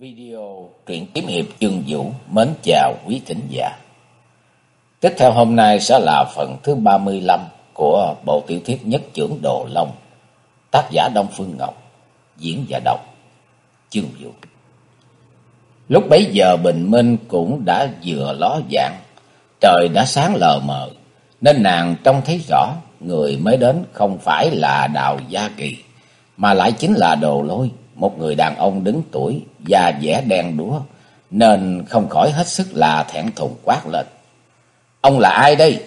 Video truyện kiếm hiệp chương vũ mến chào quý thính giả. Tiếp theo hôm nay sẽ là phần thứ 35 của bộ tiểu thuyết Nhất trưởng Đồ Long, tác giả Đông Phương Ngọc, diễn giả đọc chương vũ. Lúc bấy giờ bình minh cũng đã vừa ló dạng, trời đã sáng lờ mờ, nên nàng trông thấy rõ người mới đến không phải là Đào Gia Kỳ, mà lại chính là Đồ Lôi một người đàn ông đứng tuổi, da dẻ đen đúa, nên không khỏi hết sức là thẹn thùng quát lên. Ông là ai đây?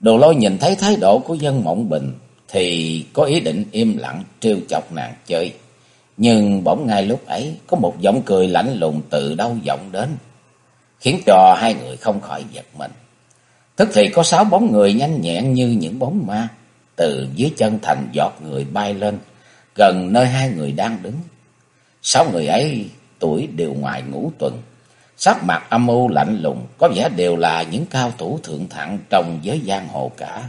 Đồ lôi nhìn thấy thái độ của dân mộng bình, thì có ý định im lặng trêu chọc nàng chơi. Nhưng bỗng ngay lúc ấy, có một giọng cười lạnh lùng từ đâu vọng đến, khiến cho hai người không khỏi giật mình. Tức thì có sáu bóng người nhanh nhẹn như những bóng ma, từ dưới chân thành giọt người bay lên, gần nơi hai người đang đứng. Sáu người ấy tuổi đều ngoài ngũ tuần, sắc mặt âm u lạnh lùng, có vẻ đều là những cao thủ thượng thặng trong giới giang hồ cả.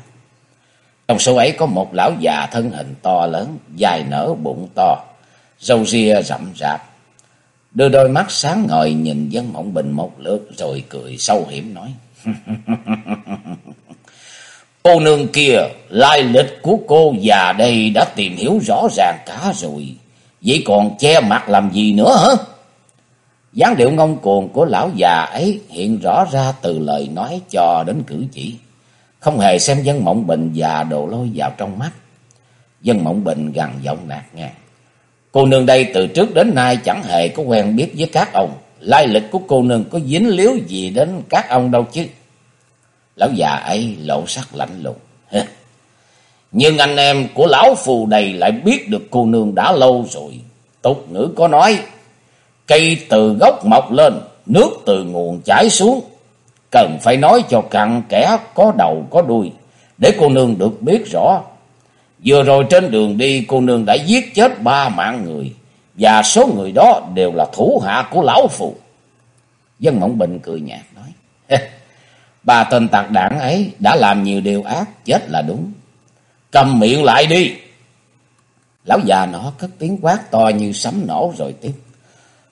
Trong số ấy có một lão già thân hình to lớn, dài nở bụng to, râu ria rậm rạp. Đưa đôi mắt sáng ngời nhìn dân mộng bình một lượt rồi cười sâu hiểm nói. Cô nương kia, lai lịch của cô già đây đã tìm hiểu rõ ràng cả rồi. Vậy còn che mặt làm gì nữa hả? dáng điệu ngông cuồng của lão già ấy hiện rõ ra từ lời nói cho đến cử chỉ. Không hề xem dân mộng bình già đồ lôi vào trong mắt. Dân mộng bình gằn giọng nạt ngang. Cô nương đây từ trước đến nay chẳng hề có quen biết với các ông. Lai lịch của cô nương có dính líu gì đến các ông đâu chứ. Lão già ấy lộ sắc lạnh lùng. Nhưng anh em của lão phù đầy lại biết được cô nương đã lâu rồi. Tục ngữ có nói, cây từ gốc mọc lên, nước từ nguồn chảy xuống. Cần phải nói cho cặn kẻ có đầu có đuôi, để cô nương được biết rõ. Vừa rồi trên đường đi cô nương đã giết chết ba mạng người, và số người đó đều là thủ hạ của lão phù. Dân Mộng Bình cười nhạt Bà tên tạc đảng ấy đã làm nhiều điều ác, chết là đúng. Cầm miệng lại đi. Lão già nó cất tiếng quát to như sấm nổ rồi tiếp.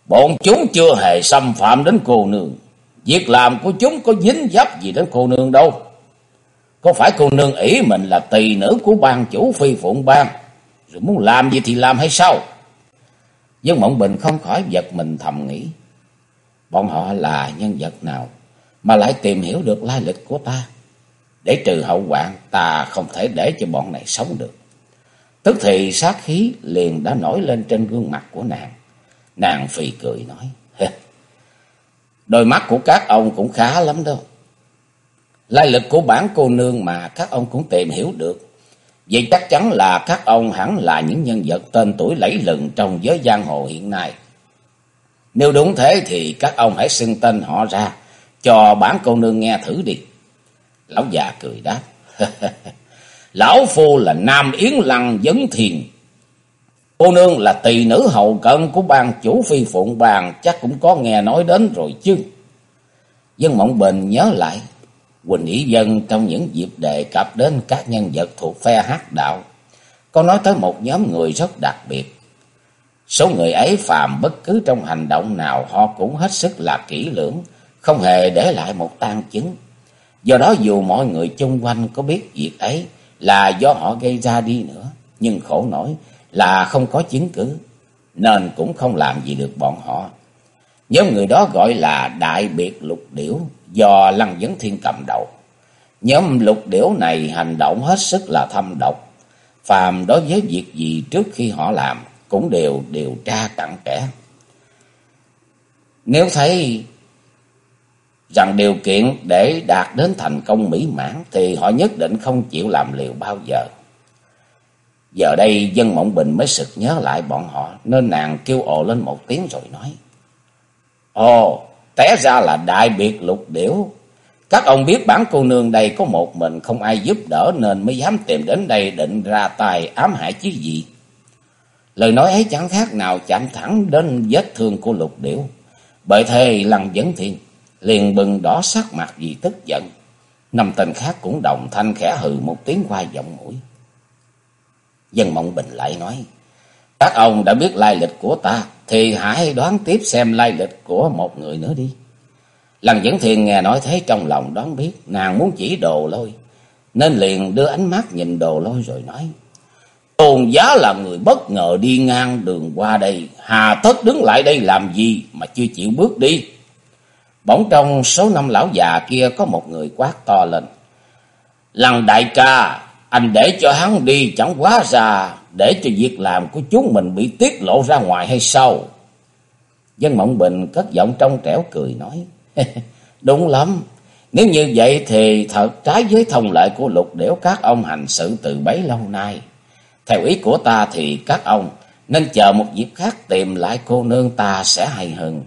Bọn chúng chưa hề xâm phạm đến cô nương. Việc làm của chúng có dính dấp gì đến cô nương đâu. Có phải cô nương ý mình là tỳ nữ của ban chủ phi phụng bang Rồi muốn làm gì thì làm hay sao? Dân Mộng Bình không khỏi giật mình thầm nghĩ. Bọn họ là nhân vật nào mà lại tìm hiểu được lai lịch của ta. Để trừ hậu hoạn, ta không thể để cho bọn này sống được. Tức thì sát khí liền đã nổi lên trên gương mặt của nàng. Nàng phì cười nói, Đôi mắt của các ông cũng khá lắm đâu. Lai lịch của bản cô nương mà các ông cũng tìm hiểu được. Vậy chắc chắn là các ông hẳn là những nhân vật tên tuổi lẫy lừng trong giới giang hồ hiện nay. Nếu đúng thế thì các ông hãy xưng tên họ ra cho bản cô nương nghe thử đi. Lão già cười đáp. Lão phu là Nam Yến Lăng Dấn Thiền. Cô nương là tỳ nữ hậu cận của ban chủ phi phụng bàn, chắc cũng có nghe nói đến rồi chứ. Dân Mộng Bình nhớ lại. Quỳnh Ý Dân trong những dịp đề cập đến các nhân vật thuộc phe hát đạo. Có nói tới một nhóm người rất đặc biệt. Số người ấy phàm bất cứ trong hành động nào, họ cũng hết sức là kỹ lưỡng không hề để lại một tang chứng. Do đó dù mọi người chung quanh có biết việc ấy là do họ gây ra đi nữa, nhưng khổ nổi là không có chứng cứ, nên cũng không làm gì được bọn họ. Nhóm người đó gọi là Đại Biệt Lục Điểu do Lăng Vấn Thiên cầm đầu. Nhóm lục điểu này hành động hết sức là thâm độc. Phàm đối với việc gì trước khi họ làm cũng đều điều tra cặn kẽ. Nếu thấy rằng điều kiện để đạt đến thành công mỹ mãn thì họ nhất định không chịu làm liều bao giờ. Giờ đây dân mộng bình mới sực nhớ lại bọn họ nên nàng kêu ồ lên một tiếng rồi nói. Ồ, té ra là đại biệt lục điểu. Các ông biết bản cô nương đây có một mình không ai giúp đỡ nên mới dám tìm đến đây định ra tài ám hại chứ gì. Lời nói ấy chẳng khác nào chạm thẳng đến vết thương của lục điểu. Bởi thế lăng vấn thiên liền bừng đỏ sắc mặt vì tức giận. Năm tên khác cũng đồng thanh khẽ hừ một tiếng qua giọng mũi. Dân Mộng Bình lại nói, Các ông đã biết lai lịch của ta, thì hãy đoán tiếp xem lai lịch của một người nữa đi. Lần Dẫn thiền nghe nói thế trong lòng đoán biết, nàng muốn chỉ đồ lôi, nên liền đưa ánh mắt nhìn đồ lôi rồi nói. Tôn giá là người bất ngờ đi ngang đường qua đây, hà tất đứng lại đây làm gì mà chưa chịu bước đi. Bỗng trong số năm lão già kia có một người quát to lên. Lăng đại ca, anh để cho hắn đi chẳng quá ra, để cho việc làm của chúng mình bị tiết lộ ra ngoài hay sao? Dân Mộng Bình cất giọng trong trẻo cười nói. Đúng lắm, nếu như vậy thì thật trái với thông lệ của lục đểu các ông hành sự từ bấy lâu nay. Theo ý của ta thì các ông nên chờ một dịp khác tìm lại cô nương ta sẽ hay hơn.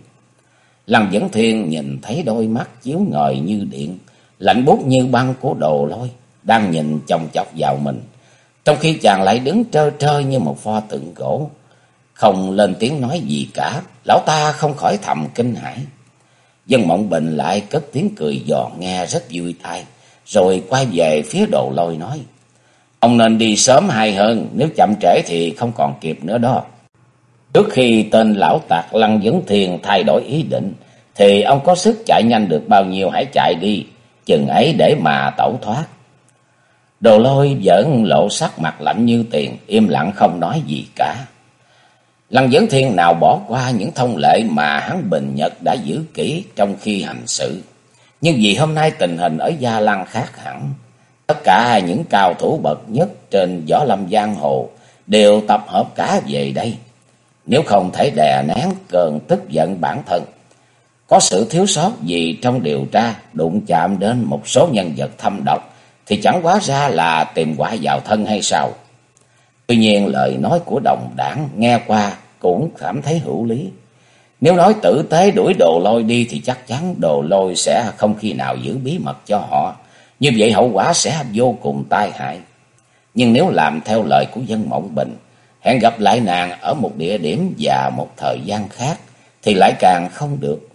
Lăng Dẫn Thiên nhìn thấy đôi mắt chiếu ngời như điện, lạnh bút như băng của đồ lôi, đang nhìn chồng chọc vào mình. Trong khi chàng lại đứng trơ trơ như một pho tượng gỗ, không lên tiếng nói gì cả, lão ta không khỏi thầm kinh hãi. Dân Mộng Bình lại cất tiếng cười giòn nghe rất vui tai, rồi quay về phía đồ lôi nói. Ông nên đi sớm hay hơn, nếu chậm trễ thì không còn kịp nữa đó. Trước khi tên lão tạc Lăng Vấn Thiền thay đổi ý định, thì ông có sức chạy nhanh được bao nhiêu hãy chạy đi, chừng ấy để mà tẩu thoát. Đồ lôi vẫn lộ sắc mặt lạnh như tiền, im lặng không nói gì cả. Lăng Vấn Thiên nào bỏ qua những thông lệ mà hắn Bình Nhật đã giữ kỹ trong khi hành sự. Nhưng vì hôm nay tình hình ở Gia Lăng khác hẳn, tất cả những cao thủ bậc nhất trên võ lâm giang hồ đều tập hợp cả về đây. Nếu không thể đè nén cơn tức giận bản thân, có sự thiếu sót gì trong điều tra đụng chạm đến một số nhân vật thâm độc, thì chẳng quá ra là tìm quả vào thân hay sao. Tuy nhiên lời nói của đồng đảng nghe qua cũng cảm thấy hữu lý. Nếu nói tử tế đuổi đồ lôi đi thì chắc chắn đồ lôi sẽ không khi nào giữ bí mật cho họ. Như vậy hậu quả sẽ vô cùng tai hại. Nhưng nếu làm theo lời của dân mộng bình, hẹn gặp lại nàng ở một địa điểm và một thời gian khác, thì lại càng không được.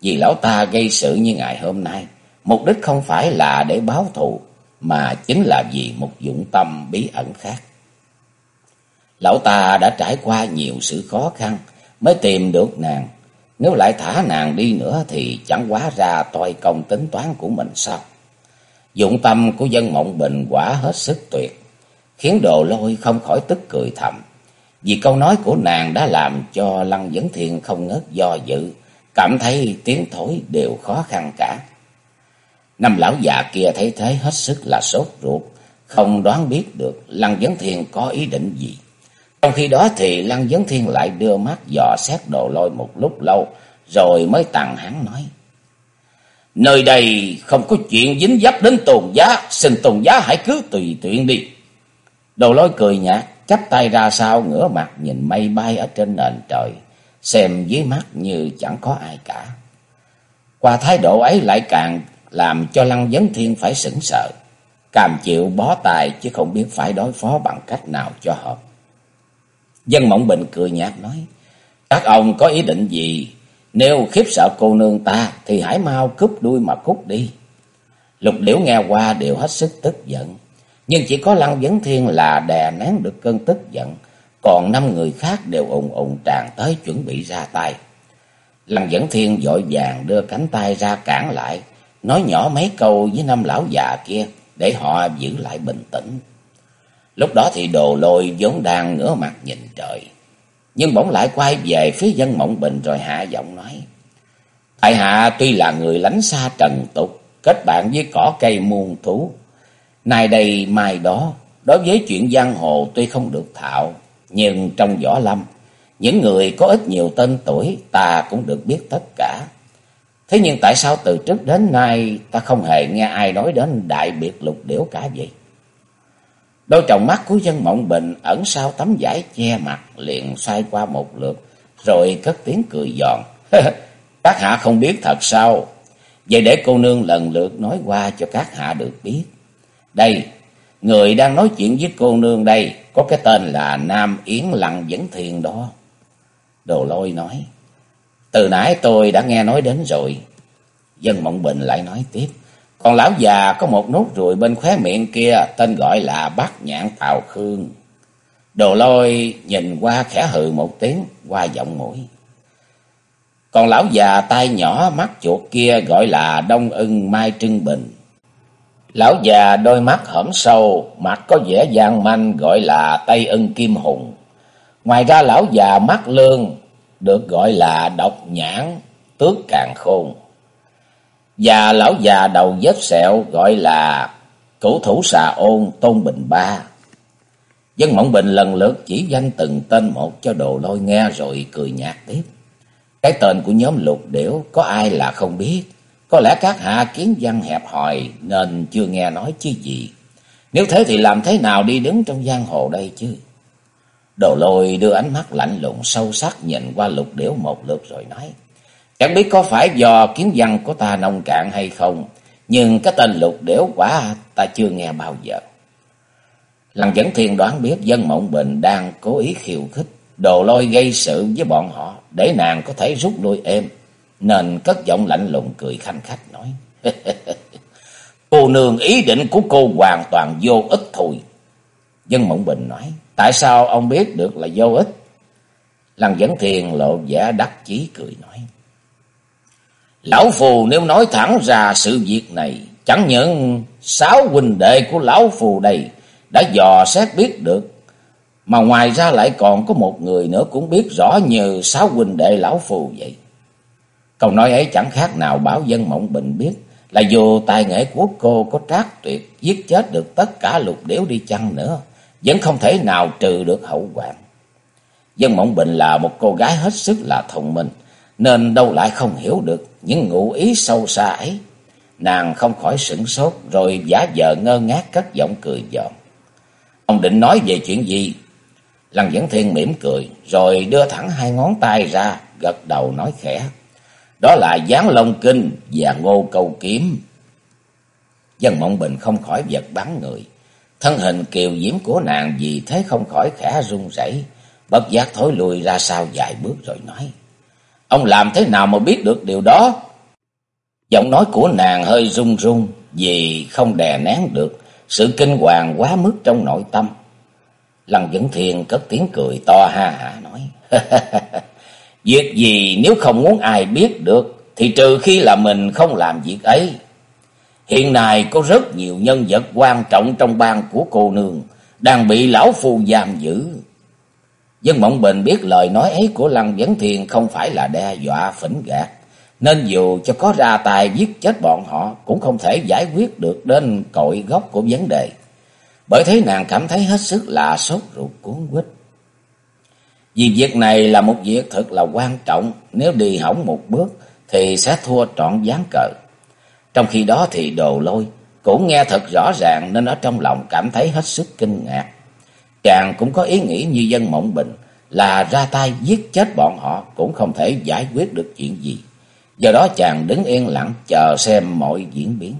Vì lão ta gây sự như ngày hôm nay, mục đích không phải là để báo thù, mà chính là vì một dụng tâm bí ẩn khác. Lão ta đã trải qua nhiều sự khó khăn mới tìm được nàng. Nếu lại thả nàng đi nữa thì chẳng quá ra toi công tính toán của mình sao? Dụng tâm của dân mộng bình quả hết sức tuyệt, khiến đồ lôi không khỏi tức cười thầm. Vì câu nói của nàng đã làm cho Lăng Vấn Thiên không ngớt do dự, cảm thấy tiếng thổi đều khó khăn cả. Năm lão già kia thấy thế hết sức là sốt ruột, không đoán biết được Lăng Vấn Thiên có ý định gì. Trong khi đó thì Lăng Vấn Thiên lại đưa mắt dò xét đồ lôi một lúc lâu, rồi mới tặng hắn nói. Nơi đây không có chuyện dính dấp đến tôn giá, xin tôn giá hãy cứ tùy tiện đi. Đồ lôi cười nhạt, chắp tay ra sau ngửa mặt nhìn mây bay ở trên nền trời, xem dưới mắt như chẳng có ai cả. Qua thái độ ấy lại càng làm cho Lăng Vấn Thiên phải sững sờ, cam chịu bó tài chứ không biết phải đối phó bằng cách nào cho hợp. Dân Mộng Bình cười nhạt nói, các ông có ý định gì? Nếu khiếp sợ cô nương ta thì hãy mau cúp đuôi mà cút đi. Lục liễu nghe qua đều hết sức tức giận. Nhưng chỉ có Lăng Vấn Thiên là đè nén được cơn tức giận. Còn năm người khác đều ùng ùng tràn tới chuẩn bị ra tay. Lăng Vấn Thiên vội vàng đưa cánh tay ra cản lại. Nói nhỏ mấy câu với năm lão già kia để họ giữ lại bình tĩnh. Lúc đó thì đồ lôi vốn đang ngửa mặt nhìn trời. Nhưng bỗng lại quay về phía dân mộng bình rồi hạ giọng nói. Tại hạ tuy là người lánh xa trần tục, kết bạn với cỏ cây muôn thú. Nay đây mai đó, đối với chuyện giang hồ tuy không được thạo, nhưng trong võ lâm, những người có ít nhiều tên tuổi ta cũng được biết tất cả. Thế nhưng tại sao từ trước đến nay ta không hề nghe ai nói đến đại biệt lục điểu cả vậy? Đôi tròng mắt của dân mộng bình ẩn sau tấm vải che mặt liền xoay qua một lượt, rồi cất tiếng cười giòn. các hạ không biết thật sao? Vậy để cô nương lần lượt nói qua cho các hạ được biết. Đây, người đang nói chuyện với cô nương đây, có cái tên là Nam Yến Lặng Dẫn Thiền đó. Đồ lôi nói, từ nãy tôi đã nghe nói đến rồi. Dân Mộng Bình lại nói tiếp. Còn lão già có một nốt ruồi bên khóe miệng kia tên gọi là bát nhạn tào khương. Đồ lôi nhìn qua khẽ hừ một tiếng qua giọng mũi. Còn lão già tay nhỏ mắt chuột kia gọi là Đông ưng Mai Trưng Bình. Lão già đôi mắt hõm sâu, mặt có vẻ gian manh gọi là Tây ân Kim Hùng. Ngoài ra lão già mắt lương được gọi là Độc Nhãn, Tước Càng Khôn. Và lão già đầu vết sẹo gọi là Cửu Thủ Xà Ôn Tôn Bình Ba. Dân Mộng Bình lần lượt chỉ danh từng tên một cho đồ lôi nghe rồi cười nhạt tiếp. Cái tên của nhóm lục điểu có ai là không biết. Có lẽ các hạ kiến văn hẹp hòi nên chưa nghe nói chứ gì. Nếu thế thì làm thế nào đi đứng trong giang hồ đây chứ? Đồ lôi đưa ánh mắt lạnh lùng sâu sắc nhìn qua lục điểu một lượt rồi nói. Chẳng biết có phải do kiến văn của ta nông cạn hay không, nhưng cái tên lục điểu quả ta chưa nghe bao giờ. Lăng dẫn thiên đoán biết dân mộng bình đang cố ý khiêu khích, đồ lôi gây sự với bọn họ để nàng có thể rút lui êm, nên cất giọng lạnh lùng cười khanh khách nói. cô nương ý định của cô hoàn toàn vô ích thôi. Dân mộng bình nói, tại sao ông biết được là vô ích? Lăng dẫn thiền lộ vẻ đắc chí cười nói. Lão Phù nếu nói thẳng ra sự việc này, chẳng những sáu huynh đệ của Lão Phù đây đã dò xét biết được, mà ngoài ra lại còn có một người nữa cũng biết rõ như sáu huynh đệ Lão Phù vậy. Câu nói ấy chẳng khác nào bảo dân mộng bình biết là dù tài nghệ của cô có trác tuyệt giết chết được tất cả lục điểu đi chăng nữa, vẫn không thể nào trừ được hậu quả. Dân Mộng Bình là một cô gái hết sức là thông minh, nên đâu lại không hiểu được những ngụ ý sâu xa ấy. Nàng không khỏi sửng sốt rồi giả vờ ngơ ngác cất giọng cười giòn. Ông định nói về chuyện gì? Lăng Dẫn Thiên mỉm cười rồi đưa thẳng hai ngón tay ra gật đầu nói khẽ. Đó là Giáng Long Kinh và Ngô Câu Kiếm. Dân Mộng Bình không khỏi giật bắn người. Thân hình kiều diễm của nàng vì thế không khỏi khẽ run rẩy, bất giác thối lùi ra sau vài bước rồi nói: "Ông làm thế nào mà biết được điều đó?" Giọng nói của nàng hơi run run vì không đè nén được sự kinh hoàng quá mức trong nội tâm. Lăng vĩnh Thiên cất tiếng cười to ha hả nói: "Việc gì nếu không muốn ai biết được thì trừ khi là mình không làm việc ấy." Hiện nay có rất nhiều nhân vật quan trọng trong bang của cô nương đang bị lão phu giam giữ. Dân Mộng Bình biết lời nói ấy của Lăng Vấn Thiên không phải là đe dọa phỉnh gạt, nên dù cho có ra tài giết chết bọn họ cũng không thể giải quyết được đến cội gốc của vấn đề. Bởi thế nàng cảm thấy hết sức là sốt ruột cuốn quýt. Vì việc này là một việc thật là quan trọng, nếu đi hỏng một bước thì sẽ thua trọn gián cờ. Trong khi đó thì đồ lôi cũng nghe thật rõ ràng nên ở trong lòng cảm thấy hết sức kinh ngạc. Chàng cũng có ý nghĩ như dân mộng bình là ra tay giết chết bọn họ cũng không thể giải quyết được chuyện gì. Do đó chàng đứng yên lặng chờ xem mọi diễn biến.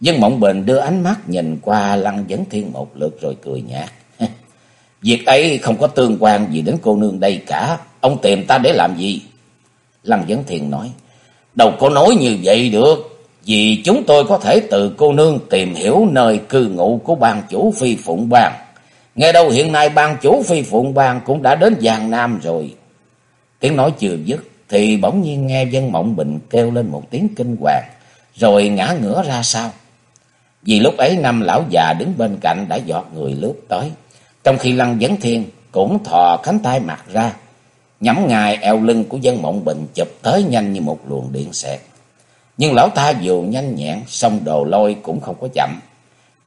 Dân Mộng Bình đưa ánh mắt nhìn qua Lăng Vấn Thiên một lượt rồi cười nhạt. Việc ấy không có tương quan gì đến cô nương đây cả. Ông tìm ta để làm gì? Lăng Vấn thiền nói. Đâu có nói như vậy được. Vì chúng tôi có thể từ cô nương tìm hiểu nơi cư ngụ của ban chủ phi phụng bang. Nghe đâu hiện nay ban chủ phi phụng bang cũng đã đến Giang Nam rồi. Tiếng nói chưa dứt thì bỗng nhiên nghe dân mộng bình kêu lên một tiếng kinh hoàng, rồi ngã ngửa ra sau. Vì lúc ấy năm lão già đứng bên cạnh đã giọt người lướt tới. Trong khi lăng vấn thiên cũng thò cánh tay mặt ra. Nhắm ngài eo lưng của dân mộng bình chụp tới nhanh như một luồng điện xẹt. Nhưng lão ta dù nhanh nhẹn, song đồ lôi cũng không có chậm.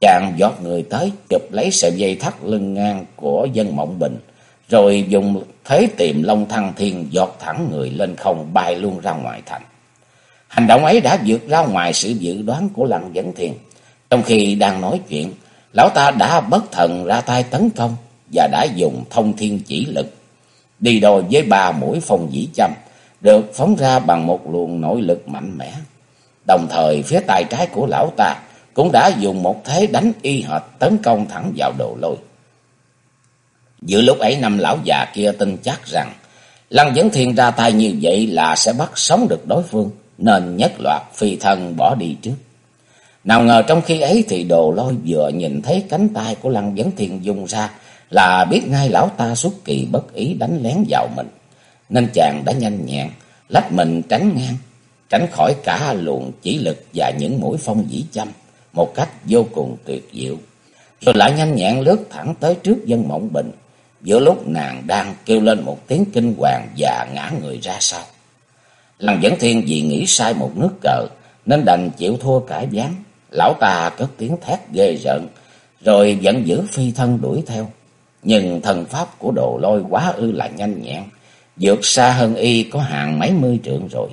Chàng giọt người tới, chụp lấy sợi dây thắt lưng ngang của dân mộng bình, rồi dùng thế tiềm long thăng thiên giọt thẳng người lên không bay luôn ra ngoài thành. Hành động ấy đã vượt ra ngoài sự dự đoán của lăng dẫn thiên. Trong khi đang nói chuyện, lão ta đã bất thần ra tay tấn công và đã dùng thông thiên chỉ lực. Đi đôi với ba mũi phong dĩ châm, được phóng ra bằng một luồng nội lực mạnh mẽ. Đồng thời phía tay trái của lão ta cũng đã dùng một thế đánh y hệt tấn công thẳng vào đồ lôi. Giữa lúc ấy năm lão già kia tin chắc rằng Lăng Vấn Thiên ra tay như vậy là sẽ bắt sống được đối phương, nên nhất loạt phi thân bỏ đi trước. Nào ngờ trong khi ấy thì đồ lôi vừa nhìn thấy cánh tay của Lăng Vấn Thiên dùng ra, là biết ngay lão ta xuất kỳ bất ý đánh lén vào mình, nên chàng đã nhanh nhẹn lách mình tránh ngang, tránh khỏi cả luồng chỉ lực và những mũi phong dĩ châm một cách vô cùng tuyệt diệu. Rồi lại nhanh nhẹn lướt thẳng tới trước dân mộng bình, giữa lúc nàng đang kêu lên một tiếng kinh hoàng và ngã người ra sau. Lăng dẫn thiên vì nghĩ sai một nước cờ, nên đành chịu thua cải gián. Lão ta cất tiếng thét ghê rợn, rồi giận dữ phi thân đuổi theo. Nhưng thần pháp của đồ lôi quá ư là nhanh nhẹn, vượt xa hơn y có hàng mấy mươi trượng rồi.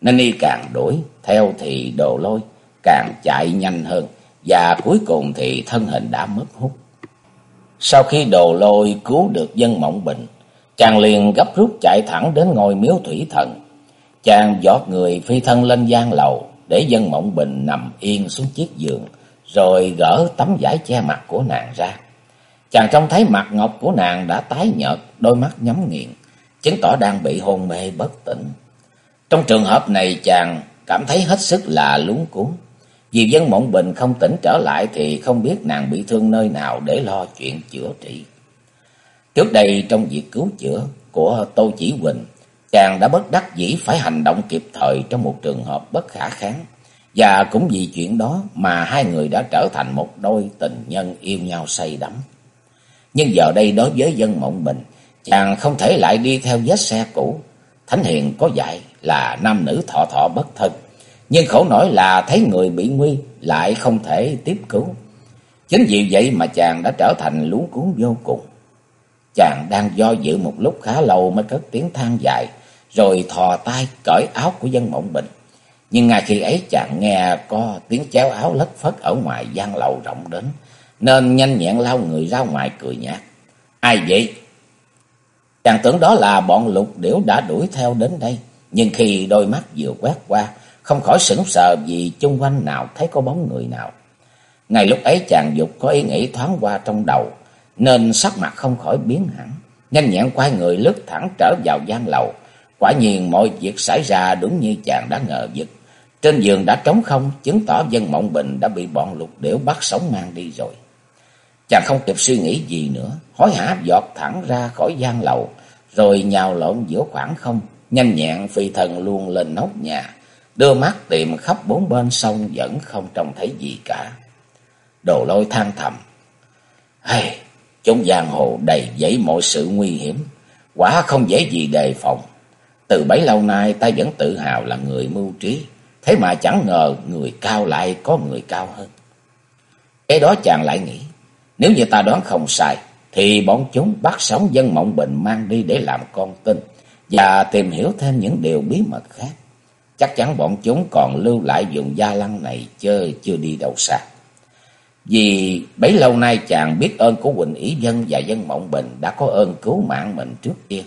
Nên y càng đuổi, theo thì đồ lôi càng chạy nhanh hơn, và cuối cùng thì thân hình đã mất hút. Sau khi đồ lôi cứu được dân mộng bình, chàng liền gấp rút chạy thẳng đến ngôi miếu thủy thần. Chàng giọt người phi thân lên gian lầu, để dân mộng bình nằm yên xuống chiếc giường, rồi gỡ tấm vải che mặt của nàng ra. Chàng trông thấy mặt ngọc của nàng đã tái nhợt, đôi mắt nhắm nghiền, chứng tỏ đang bị hôn mê bất tỉnh. Trong trường hợp này chàng cảm thấy hết sức là lúng cuốn. Vì dân mộng bình không tỉnh trở lại thì không biết nàng bị thương nơi nào để lo chuyện chữa trị. Trước đây trong việc cứu chữa của Tô Chỉ Huỳnh, chàng đã bất đắc dĩ phải hành động kịp thời trong một trường hợp bất khả kháng. Và cũng vì chuyện đó mà hai người đã trở thành một đôi tình nhân yêu nhau say đắm. Nhưng giờ đây đối với dân mộng bình, chàng không thể lại đi theo vết xe cũ. Thánh Hiền có dạy là nam nữ thọ thọ bất thân. Nhưng khổ nổi là thấy người bị nguy lại không thể tiếp cứu. Chính vì vậy mà chàng đã trở thành luống cuốn vô cùng. Chàng đang do dự một lúc khá lâu mới cất tiếng than dài, rồi thò tay cởi áo của dân mộng bình. Nhưng ngay khi ấy chàng nghe có tiếng chéo áo lất phất ở ngoài gian lầu rộng đến, nên nhanh nhẹn lao người ra ngoài cười nhạt. Ai vậy? Chàng tưởng đó là bọn lục điểu đã đuổi theo đến đây, nhưng khi đôi mắt vừa quét qua, không khỏi sững sờ vì chung quanh nào thấy có bóng người nào. Ngay lúc ấy chàng dục có ý nghĩ thoáng qua trong đầu, nên sắc mặt không khỏi biến hẳn. Nhanh nhẹn quay người lướt thẳng trở vào gian lầu. Quả nhiên mọi việc xảy ra đúng như chàng đã ngờ vực. Trên giường đã trống không, chứng tỏ dân mộng bình đã bị bọn lục điểu bắt sống mang đi rồi. Chàng không kịp suy nghĩ gì nữa, hối hả giọt thẳng ra khỏi gian lầu, rồi nhào lộn giữa khoảng không, nhanh nhẹn phi thần luôn lên nóc nhà, đưa mắt tìm khắp bốn bên sông vẫn không trông thấy gì cả. Đồ lôi than thầm, hay chống giang hồ đầy dẫy mọi sự nguy hiểm, quả không dễ gì đề phòng. Từ bấy lâu nay ta vẫn tự hào là người mưu trí, thế mà chẳng ngờ người cao lại có người cao hơn. Cái đó chàng lại nghĩ, nếu như ta đoán không sai, thì bọn chúng bắt sống dân mộng bình mang đi để làm con tin và tìm hiểu thêm những điều bí mật khác. Chắc chắn bọn chúng còn lưu lại dùng gia lăng này chơi chưa đi đâu xa. Vì bấy lâu nay chàng biết ơn của Quỳnh Ý Dân và dân Mộng Bình đã có ơn cứu mạng mình trước kia,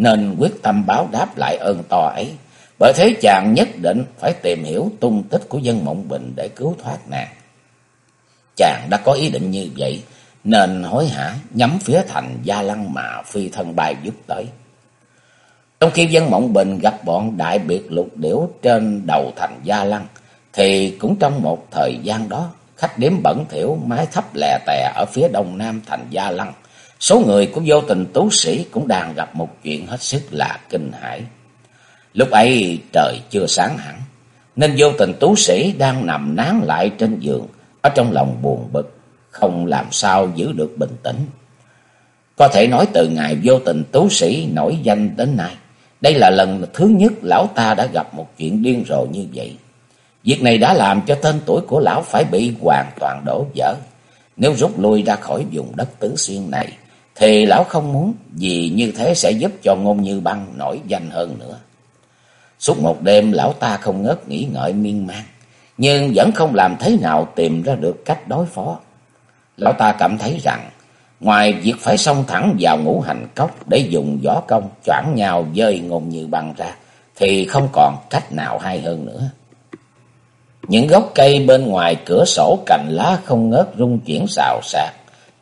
nên quyết tâm báo đáp lại ơn to ấy. Bởi thế chàng nhất định phải tìm hiểu tung tích của dân Mộng Bình để cứu thoát nàng. Chàng đã có ý định như vậy, nên hối hả nhắm phía thành Gia Lăng mà phi thân bay giúp tới. Trong khi dân Mộng Bình gặp bọn đại biệt lục điểu trên đầu thành Gia Lăng, thì cũng trong một thời gian đó, khách điếm bẩn thiểu mái thấp lè tè ở phía đông nam thành Gia Lăng. Số người của vô tình tú sĩ cũng đang gặp một chuyện hết sức là kinh hãi. Lúc ấy trời chưa sáng hẳn, nên vô tình tú sĩ đang nằm nán lại trên giường, ở trong lòng buồn bực, không làm sao giữ được bình tĩnh. Có thể nói từ ngày vô tình tú sĩ nổi danh đến nay, đây là lần thứ nhất lão ta đã gặp một chuyện điên rồ như vậy. Việc này đã làm cho tên tuổi của lão phải bị hoàn toàn đổ vỡ. Nếu rút lui ra khỏi vùng đất tứ xuyên này, thì lão không muốn, vì như thế sẽ giúp cho ngôn như băng nổi danh hơn nữa. Suốt một đêm lão ta không ngớt nghĩ ngợi miên man, nhưng vẫn không làm thế nào tìm ra được cách đối phó. Lão ta cảm thấy rằng, ngoài việc phải xông thẳng vào ngũ hành cốc để dùng võ công choảng nhào dơi ngôn như băng ra, thì không còn cách nào hay hơn nữa. Những gốc cây bên ngoài cửa sổ cành lá không ngớt rung chuyển xào xạc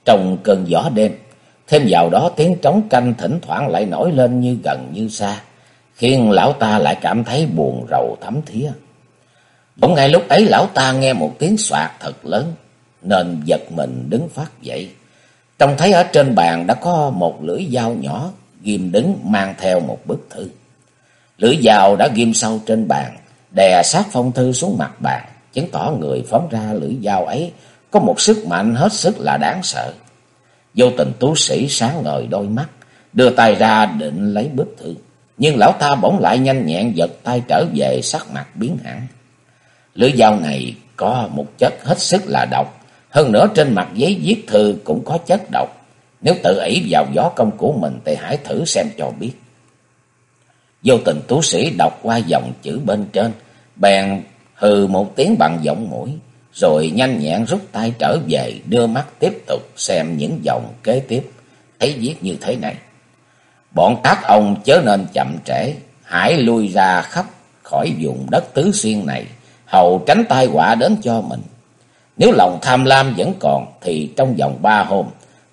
trong cơn gió đêm. Thêm vào đó tiếng trống canh thỉnh thoảng lại nổi lên như gần như xa, khiến lão ta lại cảm thấy buồn rầu thấm thía. Bỗng ngay lúc ấy lão ta nghe một tiếng soạt thật lớn, nên giật mình đứng phát dậy. Trông thấy ở trên bàn đã có một lưỡi dao nhỏ ghim đứng mang theo một bức thư. Lưỡi dao đã ghim sâu trên bàn, đè sát phong thư xuống mặt bàn, chứng tỏ người phóng ra lưỡi dao ấy có một sức mạnh hết sức là đáng sợ. Vô tình tú sĩ sáng ngời đôi mắt, đưa tay ra định lấy bức thư. Nhưng lão ta bỗng lại nhanh nhẹn giật tay trở về sắc mặt biến hẳn. Lưỡi dao này có một chất hết sức là độc, hơn nữa trên mặt giấy viết thư cũng có chất độc. Nếu tự ý vào gió công của mình thì hãy thử xem cho biết. Vô tình tú sĩ đọc qua dòng chữ bên trên, bèn hừ một tiếng bằng giọng mũi, rồi nhanh nhẹn rút tay trở về, đưa mắt tiếp tục xem những dòng kế tiếp, thấy viết như thế này. Bọn các ông chớ nên chậm trễ, hãy lui ra khắp khỏi vùng đất tứ xuyên này, hầu tránh tai họa đến cho mình. Nếu lòng tham lam vẫn còn, thì trong vòng ba hôm,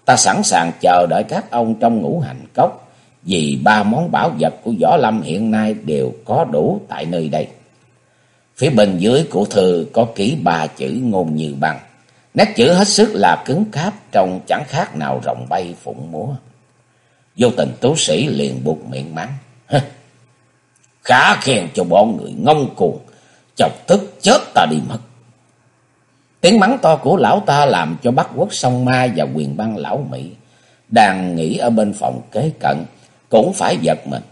ta sẵn sàng chờ đợi các ông trong ngũ hành cốc, vì ba món bảo vật của Võ Lâm hiện nay đều có đủ tại nơi đây. Phía bên dưới của thư có ký ba chữ ngôn như băng. Nét chữ hết sức là cứng cáp trông chẳng khác nào rồng bay phụng múa. Vô tình tú sĩ liền buộc miệng mắng. Khá khen cho bọn người ngông cuồng, chọc tức chết ta đi mất. Tiếng mắng to của lão ta làm cho Bắc Quốc sông mai và quyền băng lão Mỹ đang nghỉ ở bên phòng kế cận cũng phải giật mình.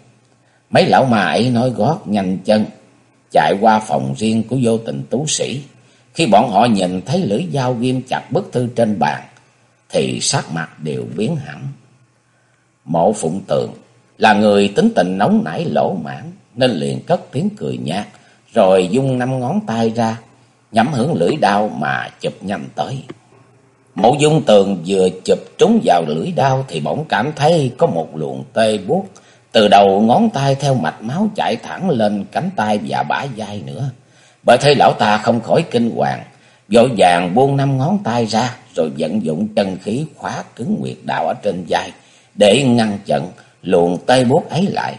Mấy lão ma ấy nói gót nhanh chân chạy qua phòng riêng của vô tình tú sĩ. Khi bọn họ nhìn thấy lưỡi dao ghim chặt bức thư trên bàn, thì sắc mặt đều biến hẳn. Mộ Phụng Tường là người tính tình nóng nảy lỗ mãn, nên liền cất tiếng cười nhạt, rồi dung năm ngón tay ra, nhắm hướng lưỡi đao mà chụp nhanh tới. Mộ dung tường vừa chụp trúng vào lưỡi đao thì bỗng cảm thấy có một luồng tê buốt từ đầu ngón tay theo mạch máu chạy thẳng lên cánh tay và bả vai nữa. Bởi thế lão ta không khỏi kinh hoàng, vội vàng buông năm ngón tay ra rồi vận dụng chân khí khóa cứng nguyệt đạo ở trên vai để ngăn chặn luồng tê buốt ấy lại.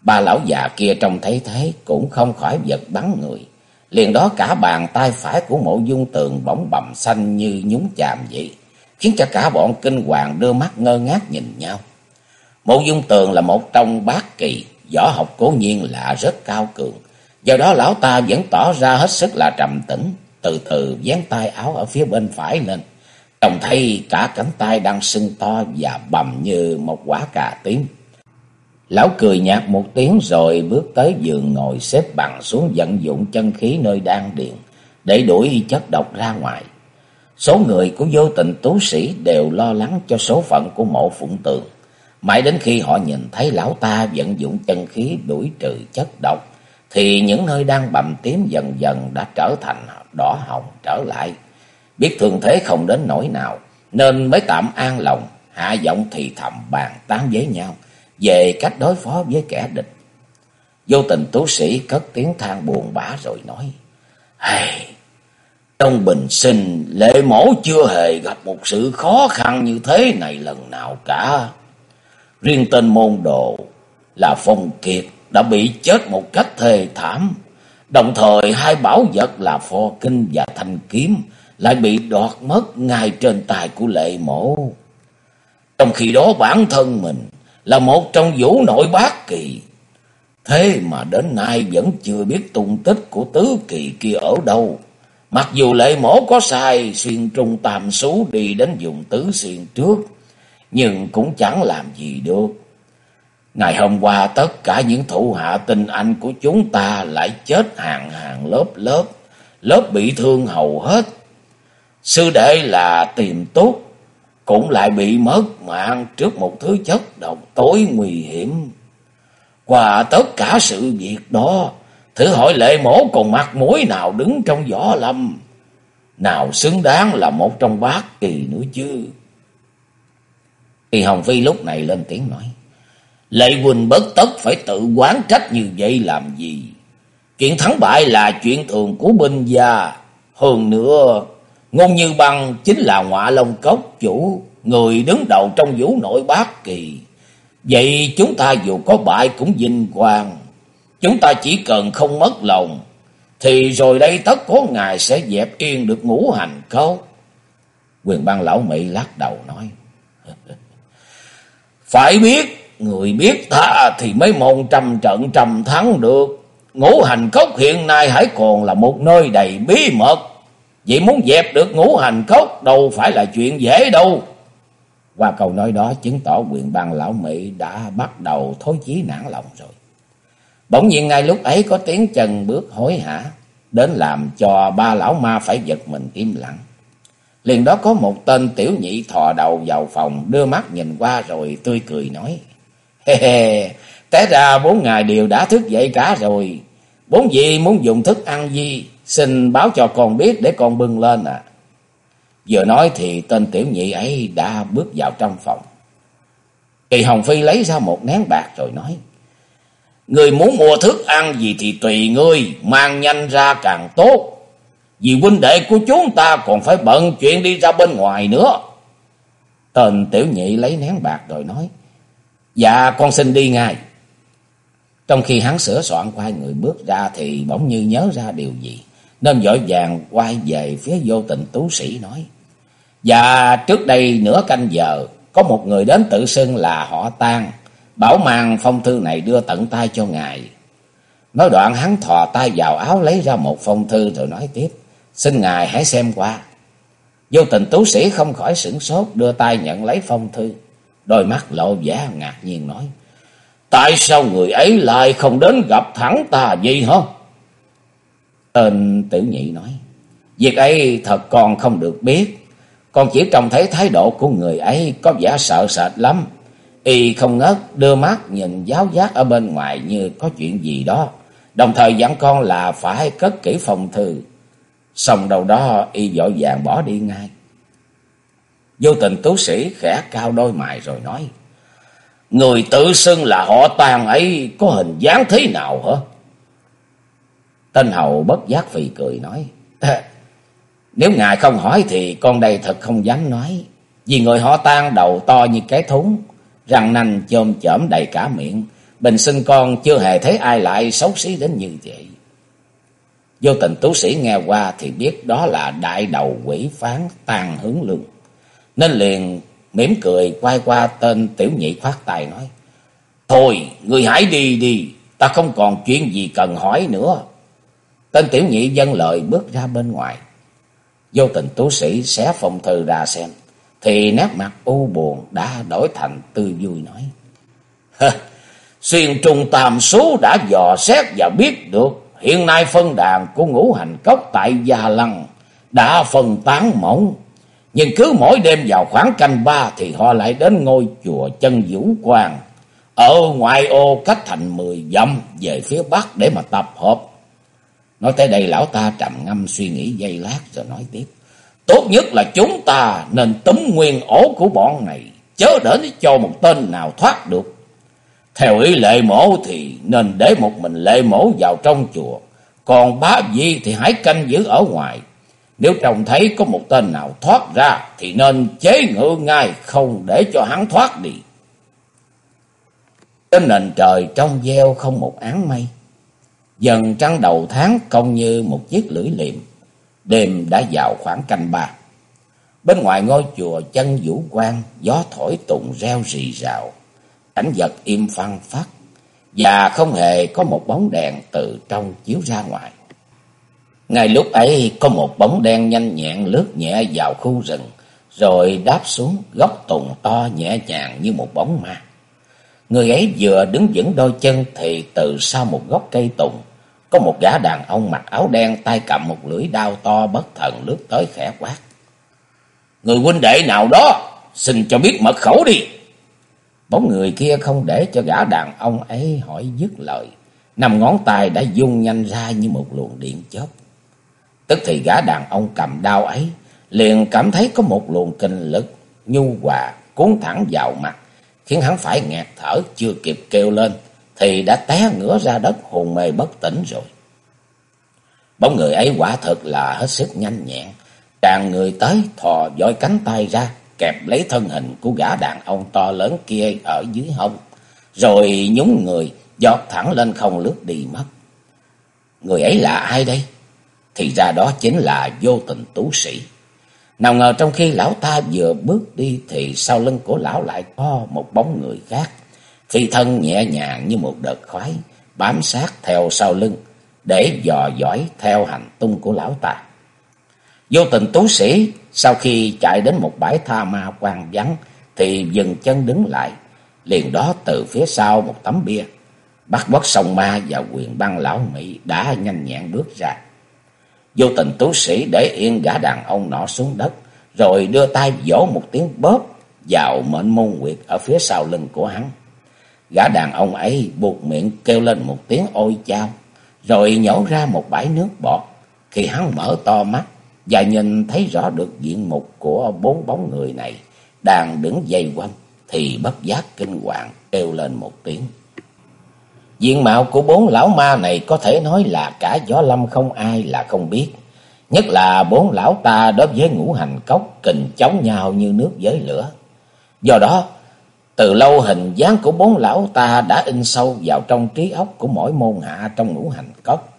Ba lão già kia trông thấy thế cũng không khỏi giật bắn người. Liền đó cả bàn tay phải của mộ dung tường bỗng bầm xanh như nhúng chàm vậy, khiến cho cả bọn kinh hoàng đưa mắt ngơ ngác nhìn nhau. Mộ dung tường là một trong bát kỳ, võ học cố nhiên là rất cao cường. Do đó lão ta vẫn tỏ ra hết sức là trầm tĩnh, từ từ dán tay áo ở phía bên phải lên. Trông thấy cả cánh tay đang sưng to và bầm như một quả cà tím. Lão cười nhạt một tiếng rồi bước tới giường ngồi xếp bằng xuống vận dụng chân khí nơi đan điện để đuổi chất độc ra ngoài. Số người của vô tình tú sĩ đều lo lắng cho số phận của mộ phụng tượng. Mãi đến khi họ nhìn thấy lão ta vận dụng chân khí đuổi trừ chất độc, thì những nơi đang bầm tím dần dần đã trở thành đỏ hồng trở lại. Biết thường thế không đến nỗi nào, nên mới tạm an lòng, hạ giọng thì thầm bàn tán với nhau về cách đối phó với kẻ địch. Vô tình tú sĩ cất tiếng than buồn bã rồi nói, Hey, trong bình sinh, lệ mổ chưa hề gặp một sự khó khăn như thế này lần nào cả. Riêng tên môn đồ là Phong Kiệt đã bị chết một cách thê thảm. Đồng thời, hai bảo vật là pho kinh và thanh kiếm lại bị đoạt mất ngay trên tài của lệ mổ. Trong khi đó, bản thân mình là một trong vũ nội bát kỳ. Thế mà đến nay vẫn chưa biết tung tích của tứ kỳ kia ở đâu. Mặc dù lệ mổ có sai xuyên trung tam xú đi đến vùng tứ xuyên trước nhưng cũng chẳng làm gì được. Ngày hôm qua tất cả những thủ hạ tinh anh của chúng ta lại chết hàng hàng lớp lớp, lớp bị thương hầu hết. Sư đệ là tìm tốt, cũng lại bị mất mạng trước một thứ chất độc tối nguy hiểm. Qua tất cả sự việc đó, thử hỏi lệ mổ còn mặt mũi nào đứng trong võ lâm, nào xứng đáng là một trong bát kỳ nữa chứ. Thì Hồng Phi lúc này lên tiếng nói. Lệ Quỳnh bất tất phải tự quán trách như vậy làm gì. Chuyện thắng bại là chuyện thường của binh gia. Hơn nữa, ngôn như băng chính là ngọa lông cốc chủ, người đứng đầu trong vũ nội bát kỳ. Vậy chúng ta dù có bại cũng vinh quang. Chúng ta chỉ cần không mất lòng, thì rồi đây tất có ngài sẽ dẹp yên được ngũ hành câu. Quyền băng lão Mỹ lắc đầu nói. Phải biết, người biết ta thì mới môn trăm trận trăm thắng được. Ngũ hành cốc hiện nay hãy còn là một nơi đầy bí mật. Vậy muốn dẹp được ngũ hành cốc đâu phải là chuyện dễ đâu. Qua câu nói đó chứng tỏ quyền bang lão Mỹ đã bắt đầu thối chí nản lòng rồi. Bỗng nhiên ngay lúc ấy có tiếng chân bước hối hả, đến làm cho ba lão ma phải giật mình im lặng. Liền đó có một tên tiểu nhị thò đầu vào phòng, đưa mắt nhìn qua rồi tươi cười nói. Hê hê, té ra bốn ngày đều đã thức dậy cả rồi. Bốn vị muốn dùng thức ăn gì, xin báo cho con biết để con bưng lên à. Vừa nói thì tên tiểu nhị ấy đã bước vào trong phòng. Kỳ Hồng Phi lấy ra một nén bạc rồi nói. Người muốn mua thức ăn gì thì tùy ngươi, mang nhanh ra càng tốt. Vì huynh đệ của chúng ta còn phải bận chuyện đi ra bên ngoài nữa. Tên tiểu nhị lấy nén bạc rồi nói. Dạ con xin đi ngay. Trong khi hắn sửa soạn quay người bước ra thì bỗng như nhớ ra điều gì. Nên vội vàng quay về phía vô tình tú sĩ nói. Dạ trước đây nửa canh giờ, có một người đến tự xưng là họ tang, Bảo mang phong thư này đưa tận tay cho ngài. Nói đoạn hắn thò tay vào áo lấy ra một phong thư rồi nói tiếp. Xin ngài hãy xem qua. Vô tình tú sĩ không khỏi sửng sốt, đưa tay nhận lấy phong thư. Đôi mắt lộ vẻ ngạc nhiên nói. Tại sao người ấy lại không đến gặp thẳng ta gì hả? Tên tiểu nhị nói. Việc ấy thật con không được biết. Con chỉ trông thấy thái độ của người ấy có vẻ sợ sệt lắm. Y không ngớt đưa mắt nhìn giáo giác ở bên ngoài như có chuyện gì đó. Đồng thời dặn con là phải cất kỹ phòng thư. Xong đầu đó y vội vàng bỏ đi ngay. Vô tình tú sĩ khẽ cao đôi mày rồi nói. Người tự xưng là họ tàn ấy có hình dáng thế nào hả? Tên hầu bất giác phì cười nói. Nếu ngài không hỏi thì con đây thật không dám nói. Vì người họ tan đầu to như cái thúng, răng nanh chôm chởm đầy cả miệng. Bình sinh con chưa hề thấy ai lại xấu xí đến như vậy. Vô tình tú sĩ nghe qua thì biết đó là đại đầu quỷ phán tàn hướng lương. Nên liền mỉm cười quay qua tên tiểu nhị khoát tay nói. Thôi, người hãy đi đi, ta không còn chuyện gì cần hỏi nữa. Tên tiểu nhị dân lời bước ra bên ngoài. Vô tình tú sĩ xé phong thư ra xem. Thì nét mặt u buồn đã đổi thành tươi vui nói. Xuyên trùng tam số đã dò xét và biết được. Hiện nay phân đàn của ngũ hành cốc tại Gia Lăng đã phân tán mỏng. Nhưng cứ mỗi đêm vào khoảng canh ba thì họ lại đến ngôi chùa chân Vũ Quang. Ở ngoại ô cách thành mười dặm về phía bắc để mà tập hợp. Nói tới đây lão ta trầm ngâm suy nghĩ giây lát rồi nói tiếp. Tốt nhất là chúng ta nên túm nguyên ổ của bọn này, chớ để cho một tên nào thoát được. Theo ý lệ mổ thì nên để một mình lệ mổ vào trong chùa, còn bá di thì hãy canh giữ ở ngoài. Nếu trông thấy có một tên nào thoát ra thì nên chế ngự ngay không để cho hắn thoát đi. Trên nền trời trong gieo không một áng mây. Dần trăng đầu tháng công như một chiếc lưỡi liềm. Đêm đã vào khoảng canh ba. Bên ngoài ngôi chùa chân vũ quan, gió thổi tùng reo rì rào. Cảnh vật im phăng phát, và không hề có một bóng đèn từ trong chiếu ra ngoài. Ngay lúc ấy có một bóng đen nhanh nhẹn lướt nhẹ vào khu rừng, rồi đáp xuống gốc tùng to nhẹ nhàng như một bóng ma. Người ấy vừa đứng vững đôi chân thì từ sau một gốc cây tùng, có một gã đàn ông mặc áo đen tay cầm một lưỡi đao to bất thần lướt tới khẽ quát. Người huynh đệ nào đó, xin cho biết mật khẩu đi. Bóng người kia không để cho gã đàn ông ấy hỏi dứt lời. Nằm ngón tay đã dung nhanh ra như một luồng điện chớp. Tức thì gã đàn ông cầm đao ấy liền cảm thấy có một luồng kinh lực nhu hòa cuốn thẳng vào mặt, khiến hắn phải nghẹt thở chưa kịp kêu lên thì đã té ngửa ra đất hồn mê bất tỉnh rồi. Bóng người ấy quả thật là hết sức nhanh nhẹn, tràn người tới thò dõi cánh tay ra, kẹp lấy thân hình của gã đàn ông to lớn kia ở dưới hông, rồi nhúng người giọt thẳng lên không lướt đi mất. Người ấy là ai đây? Thì ra đó chính là vô tình tú sĩ. Nào ngờ trong khi lão ta vừa bước đi thì sau lưng của lão lại có một bóng người khác. Phi thân nhẹ nhàng như một đợt khoái, bám sát theo sau lưng để dò dõi theo hành tung của lão ta. Vô tình tú sĩ sau khi chạy đến một bãi tha ma quang vắng thì dừng chân đứng lại. Liền đó từ phía sau một tấm bia, bắt bất sông ma và quyền băng lão Mỹ đã nhanh nhẹn bước ra. Vô tình tú sĩ để yên gã đàn ông nọ xuống đất, rồi đưa tay vỗ một tiếng bóp vào mệnh môn nguyệt ở phía sau lưng của hắn. Gã đàn ông ấy buộc miệng kêu lên một tiếng ôi chao, rồi nhổ ra một bãi nước bọt. Khi hắn mở to mắt và nhìn thấy rõ được diện mục của bốn bóng người này đang đứng dây quanh, thì bất giác kinh hoàng kêu lên một tiếng. Diện mạo của bốn lão ma này có thể nói là cả gió lâm không ai là không biết. Nhất là bốn lão ta đối với ngũ hành cốc kình chống nhau như nước với lửa. Do đó, từ lâu hình dáng của bốn lão ta đã in sâu vào trong trí óc của mỗi môn hạ trong ngũ hành cốc.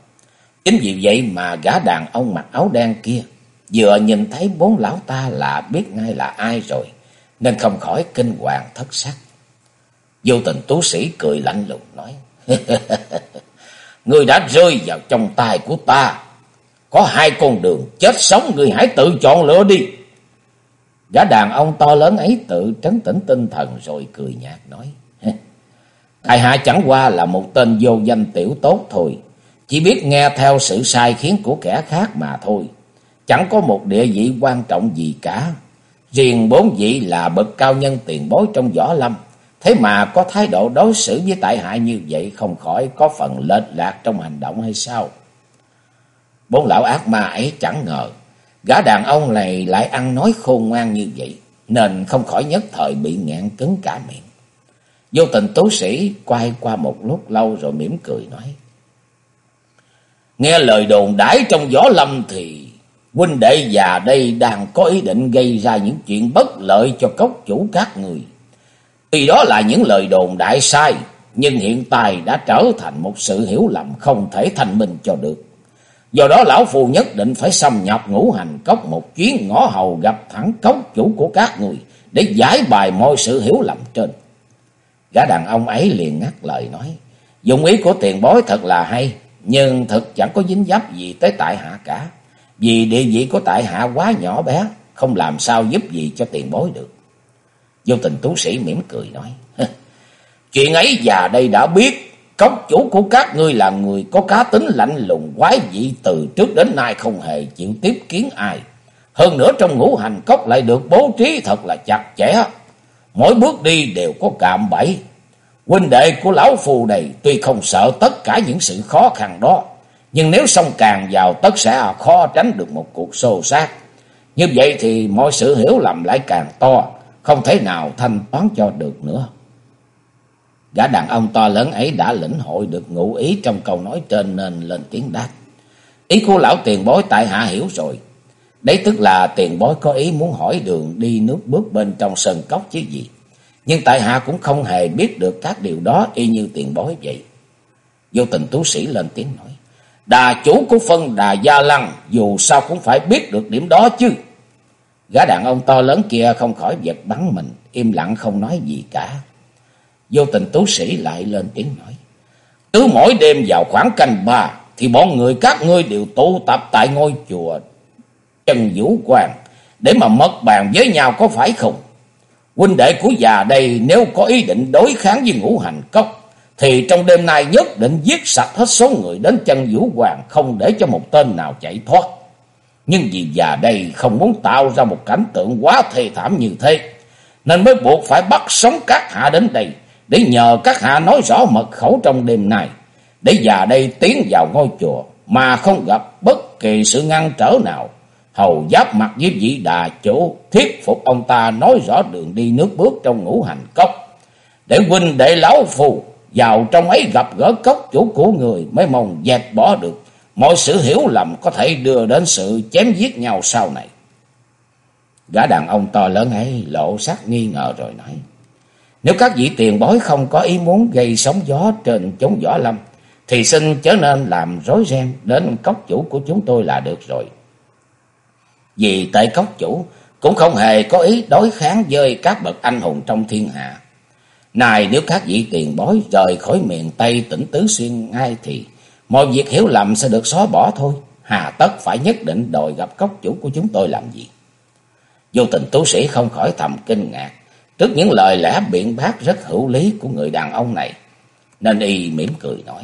Chính vì vậy mà gã đàn ông mặc áo đen kia vừa nhìn thấy bốn lão ta là biết ngay là ai rồi, nên không khỏi kinh hoàng thất sắc. Vô tình tú sĩ cười lạnh lùng nói, Ngươi đã rơi vào trong tay của ta, có hai con đường chết sống ngươi hãy tự chọn lựa đi. Gã đàn ông to lớn ấy tự trấn tĩnh tinh thần rồi cười nhạt nói. Tại hạ chẳng qua là một tên vô danh tiểu tốt thôi. Chỉ biết nghe theo sự sai khiến của kẻ khác mà thôi. Chẳng có một địa vị quan trọng gì cả. Riêng bốn vị là bậc cao nhân tiền bối trong võ lâm. Thế mà có thái độ đối xử với tại hạ như vậy không khỏi có phần lệch lạc trong hành động hay sao? Bốn lão ác ma ấy chẳng ngờ Gã đàn ông này lại ăn nói khôn ngoan như vậy, nên không khỏi nhất thời bị ngạn cứng cả miệng. Vô tình tú sĩ quay qua một lúc lâu rồi mỉm cười nói. Nghe lời đồn đãi trong gió lâm thì huynh đệ già đây đang có ý định gây ra những chuyện bất lợi cho cốc chủ các người. Tuy đó là những lời đồn đại sai, nhưng hiện tại đã trở thành một sự hiểu lầm không thể thành minh cho được. Do đó lão phù nhất định phải xâm nhập ngũ hành cốc một chuyến ngõ hầu gặp thẳng cốc chủ của các người để giải bài mọi sự hiểu lầm trên. Gã đàn ông ấy liền ngắt lời nói, dụng ý của tiền bối thật là hay, nhưng thực chẳng có dính dấp gì tới tại hạ cả. Vì địa vị của tại hạ quá nhỏ bé, không làm sao giúp gì cho tiền bối được. Vô tình tú sĩ mỉm cười nói, chuyện ấy già đây đã biết, Cốc chủ của các ngươi là người có cá tính lạnh lùng quái dị từ trước đến nay không hề chịu tiếp kiến ai. Hơn nữa trong ngũ hành cốc lại được bố trí thật là chặt chẽ. Mỗi bước đi đều có cạm bẫy. Huynh đệ của lão phù này tuy không sợ tất cả những sự khó khăn đó. Nhưng nếu xông càng vào tất sẽ khó tránh được một cuộc xô xát. Như vậy thì mọi sự hiểu lầm lại càng to. Không thể nào thanh toán cho được nữa. Gã đàn ông to lớn ấy đã lĩnh hội được ngụ ý trong câu nói trên nên lên tiếng đáp. Ý của lão tiền bối tại hạ hiểu rồi. Đấy tức là tiền bối có ý muốn hỏi đường đi nước bước bên trong sân cốc chứ gì. Nhưng tại hạ cũng không hề biết được các điều đó y như tiền bối vậy. Vô tình tú sĩ lên tiếng nói. Đà chủ của phân đà gia lăng dù sao cũng phải biết được điểm đó chứ. Gã đàn ông to lớn kia không khỏi giật bắn mình, im lặng không nói gì cả. Vô tình tú sĩ lại lên tiếng nói. Cứ mỗi đêm vào khoảng canh ba thì bọn người các ngươi đều tụ tập tại ngôi chùa Trần Vũ Quang để mà mất bàn với nhau có phải không? Huynh đệ của già đây nếu có ý định đối kháng với ngũ hành cốc thì trong đêm nay nhất định giết sạch hết số người đến chân Vũ Hoàng không để cho một tên nào chạy thoát. Nhưng vì già đây không muốn tạo ra một cảnh tượng quá thê thảm như thế nên mới buộc phải bắt sống các hạ đến đây để nhờ các hạ nói rõ mật khẩu trong đêm nay, để già đây tiến vào ngôi chùa mà không gặp bất kỳ sự ngăn trở nào. Hầu giáp mặt với vị đà chủ thuyết phục ông ta nói rõ đường đi nước bước trong ngũ hành cốc. Để huynh đệ lão phù vào trong ấy gặp gỡ cốc chủ của người mới mong dẹp bỏ được. Mọi sự hiểu lầm có thể đưa đến sự chém giết nhau sau này. Gã đàn ông to lớn ấy lộ sắc nghi ngờ rồi nói. Nếu các vị tiền bối không có ý muốn gây sóng gió trên chống võ lâm, thì xin chớ nên làm rối ren đến cốc chủ của chúng tôi là được rồi. Vì tại cốc chủ cũng không hề có ý đối kháng với các bậc anh hùng trong thiên hạ. Này nếu các vị tiền bối rời khỏi miền Tây tỉnh Tứ Xuyên ngay thì mọi việc hiểu lầm sẽ được xóa bỏ thôi. Hà tất phải nhất định đòi gặp cốc chủ của chúng tôi làm gì. Vô tình tú sĩ không khỏi thầm kinh ngạc trước những lời lẽ biện bác rất hữu lý của người đàn ông này. Nên y mỉm cười nói.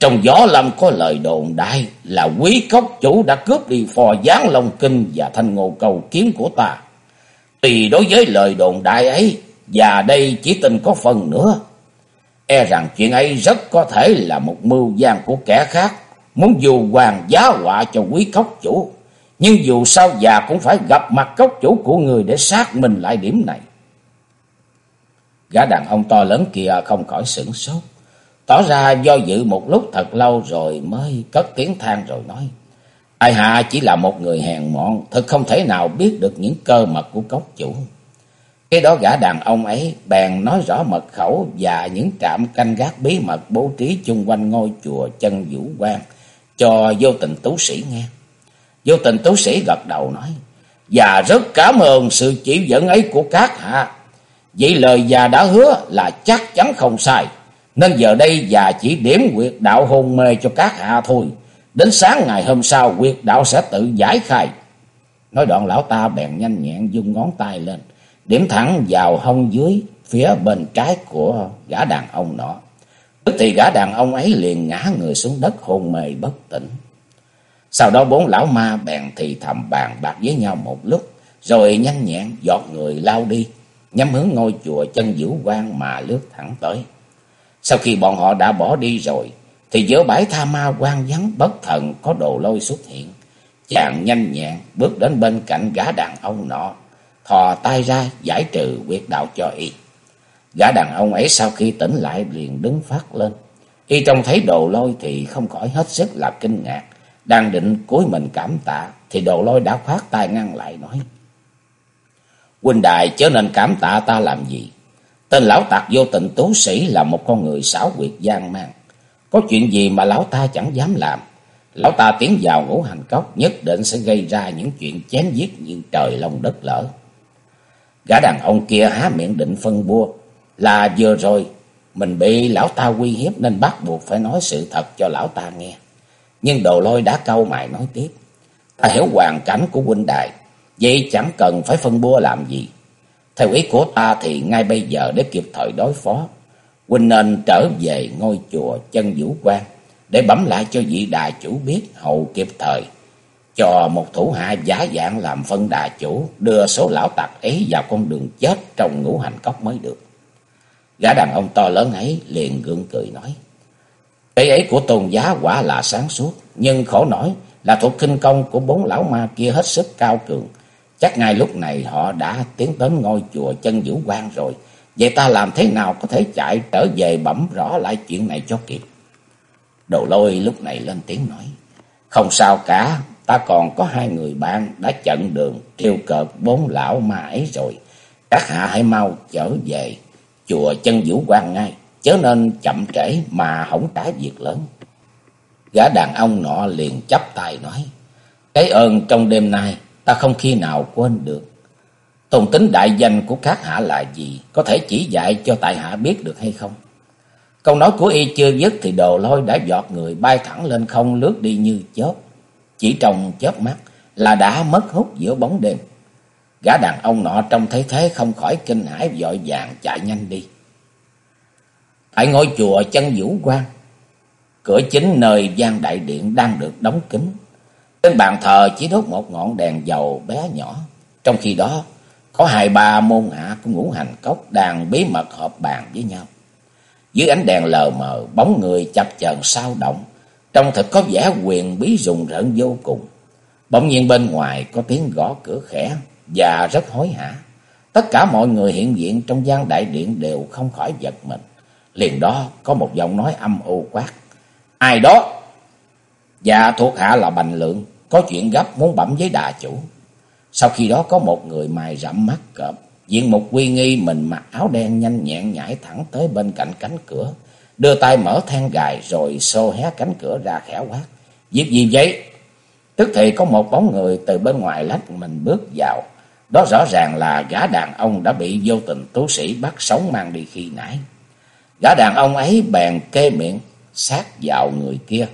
Trong gió lâm có lời đồn đại là quý cốc chủ đã cướp đi phò gián long kinh và thanh ngô cầu kiếm của ta. Tùy đối với lời đồn đại ấy, và đây chỉ tin có phần nữa. E rằng chuyện ấy rất có thể là một mưu gian của kẻ khác, muốn dù hoàng giá họa cho quý cốc chủ. Nhưng dù sao già cũng phải gặp mặt cốc chủ của người để xác minh lại điểm này. Gã đàn ông to lớn kia không khỏi sửng sốt. Tỏ ra do dự một lúc thật lâu rồi mới cất tiếng than rồi nói. Ai hạ chỉ là một người hèn mọn, thật không thể nào biết được những cơ mật của cốc chủ. Cái đó gã đàn ông ấy bèn nói rõ mật khẩu và những trạm canh gác bí mật bố trí chung quanh ngôi chùa chân vũ quan cho vô tình tú sĩ nghe. Vô tình tú sĩ gật đầu nói, và rất cảm ơn sự chỉ dẫn ấy của các hạ. Vậy lời già đã hứa là chắc chắn không sai. Nên giờ đây già chỉ điểm quyệt đạo hôn mê cho các hạ thôi. Đến sáng ngày hôm sau quyệt đạo sẽ tự giải khai. Nói đoạn lão ta bèn nhanh nhẹn dung ngón tay lên. Điểm thẳng vào hông dưới phía bên trái của gã đàn ông nọ. Tức thì gã đàn ông ấy liền ngã người xuống đất hôn mê bất tỉnh. Sau đó bốn lão ma bèn thì thầm bàn bạc với nhau một lúc. Rồi nhanh nhẹn giọt người lao đi. Nhắm hướng ngôi chùa chân vũ quan mà lướt thẳng tới. Sau khi bọn họ đã bỏ đi rồi, thì giữa bãi tha ma quan vắng bất thần có đồ lôi xuất hiện. Chàng nhanh nhẹn bước đến bên cạnh gã đàn ông nọ, thò tay ra giải trừ quyệt đạo cho y. Gã đàn ông ấy sau khi tỉnh lại liền đứng phát lên. Y trông thấy đồ lôi thì không khỏi hết sức là kinh ngạc. Đang định cúi mình cảm tạ, thì đồ lôi đã khoát tay ngăn lại, nói. Huynh đài, chớ nên cảm tạ ta làm gì. Tên lão tạc vô tình tú sĩ là một con người xảo quyệt gian mang. Có chuyện gì mà lão ta chẳng dám làm. Lão ta tiến vào ngũ hành cốc, nhất định sẽ gây ra những chuyện chém giết như trời, lòng đất lỡ. Gã đàn ông kia há miệng định phân bua là vừa rồi mình bị lão ta uy hiếp nên bắt buộc phải nói sự thật cho lão ta nghe. Nhưng đồ lôi đã câu mày nói tiếp. Ta hiểu hoàn cảnh của huynh đài, vậy chẳng cần phải phân bua làm gì. Theo ý của ta thì ngay bây giờ để kịp thời đối phó, huynh nên trở về ngôi chùa chân vũ quan để bấm lại cho vị đà chủ biết hậu kịp thời. Cho một thủ hạ giả dạng làm phân đà chủ đưa số lão tặc ấy vào con đường chết trong ngũ hành cốc mới được. Gã đàn ông to lớn ấy liền gượng cười nói. Cái ấy của tôn giá quả là sáng suốt, nhưng khổ nổi là thuộc kinh công của bốn lão ma kia hết sức cao cường. Chắc ngay lúc này họ đã tiến đến ngôi chùa chân vũ quan rồi. Vậy ta làm thế nào có thể chạy trở về bẩm rõ lại chuyện này cho kịp? Đồ lôi lúc này lên tiếng nói. Không sao cả, ta còn có hai người bạn đã chặn đường triều cợt bốn lão ma ấy rồi. Các hạ hãy mau trở về chùa chân vũ quan ngay, chớ nên chậm trễ mà hỏng trả việc lớn. Gã đàn ông nọ liền chắp tay nói, cái ơn trong đêm nay ta không khi nào quên được. Tôn tính đại danh của các hạ là gì, có thể chỉ dạy cho tại hạ biết được hay không? Câu nói của y chưa dứt thì đồ lôi đã giọt người bay thẳng lên không lướt đi như chớp. Chỉ trong chớp mắt là đã mất hút giữa bóng đêm. Gã đàn ông nọ trong thấy thế không khỏi kinh hãi vội vàng chạy nhanh đi. Tại ngôi chùa chân vũ quan, cửa chính nơi gian đại điện đang được đóng kín. Trên bàn thờ chỉ đốt một ngọn đèn dầu bé nhỏ. Trong khi đó, có hai ba môn hạ của ngũ hành cốc đang bí mật họp bàn với nhau. Dưới ánh đèn lờ mờ, bóng người chập chờn sao động. Trong thật có vẻ quyền bí rùng rợn vô cùng. Bỗng nhiên bên ngoài có tiếng gõ cửa khẽ và rất hối hả. Tất cả mọi người hiện diện trong gian đại điện đều không khỏi giật mình. Liền đó có một giọng nói âm u quát. Ai đó? Dạ thuộc hạ là Bành Lượng, có chuyện gấp muốn bẩm với đà chủ. Sau khi đó có một người mài rậm mắt cọp, diện một quy nghi mình mặc áo đen nhanh nhẹn nhảy thẳng tới bên cạnh cánh cửa, đưa tay mở then gài rồi xô hé cánh cửa ra khẽ quát. Việc gì vậy? Tức thì có một bóng người từ bên ngoài lách mình bước vào. Đó rõ ràng là gã đàn ông đã bị vô tình tú sĩ bắt sống mang đi khi nãy. Gã đàn ông ấy bèn kê miệng sát vào người kia.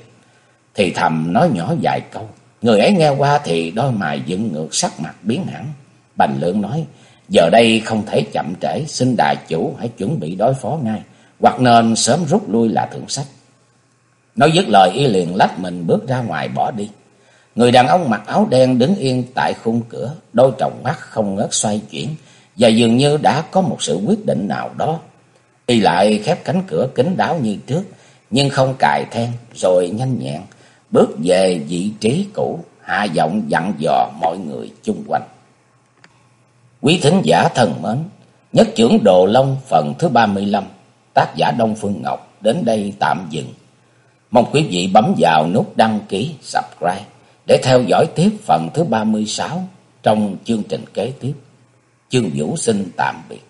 Thì thầm nói nhỏ vài câu. Người ấy nghe qua thì đôi mày dựng ngược sắc mặt biến hẳn. Bành lượng nói, giờ đây không thể chậm trễ, xin đại chủ hãy chuẩn bị đối phó ngay, hoặc nên sớm rút lui là thượng sách. Nói dứt lời y liền lách mình bước ra ngoài bỏ đi. Người đàn ông mặc áo đen đứng yên tại khung cửa, đôi tròng mắt không ngớt xoay chuyển, và dường như đã có một sự quyết định nào đó. Y lại khép cánh cửa kín đáo như trước, nhưng không cài then, rồi nhanh nhẹn, bước về vị trí cũ, hạ giọng dặn dò mọi người chung quanh. Quý thính giả thân mến, nhất trưởng Đồ Long phần thứ 35, tác giả Đông Phương Ngọc đến đây tạm dừng. Mong quý vị bấm vào nút đăng ký, subscribe để theo dõi tiếp phần thứ 36 trong chương trình kế tiếp. Chương Vũ xin tạm biệt.